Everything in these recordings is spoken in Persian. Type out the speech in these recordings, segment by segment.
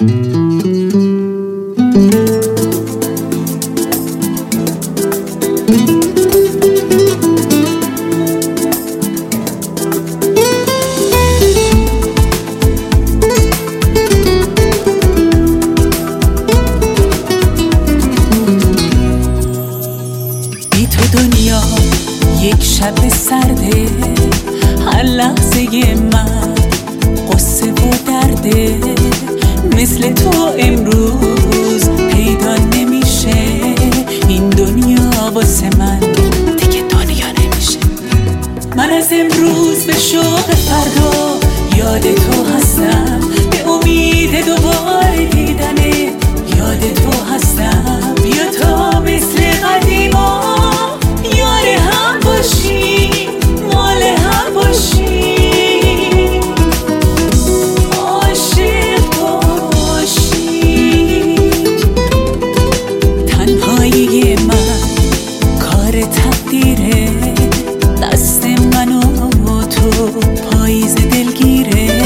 هر لحظه من قصه و درده مثل تو امروز پیدا نمیشه. این دنیا واسه من دیگه دنیا نمیشه. من از امروز به شوق فردا یاد تو هستم. تقدیره دست من و تو پاییز دلگیره.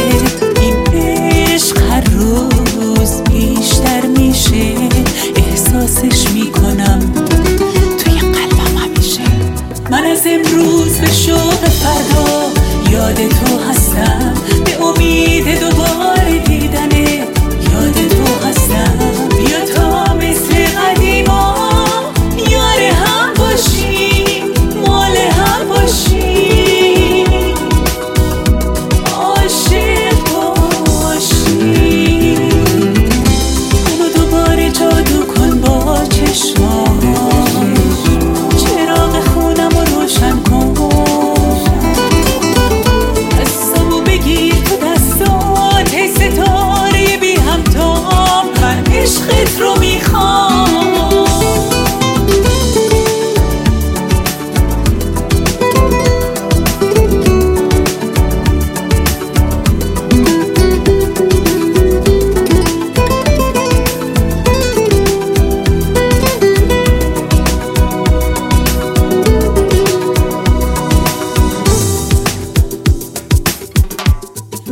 این عشق هر روز بیشتر میشه احساسش می‌کنم توی قلبم همیشه. من از امروز به شوق فردا یاد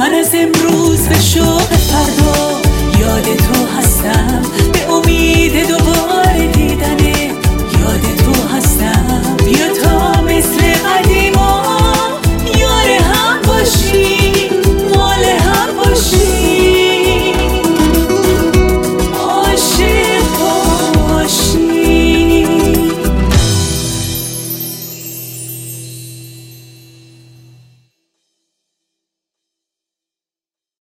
من از امروز به شوق فردا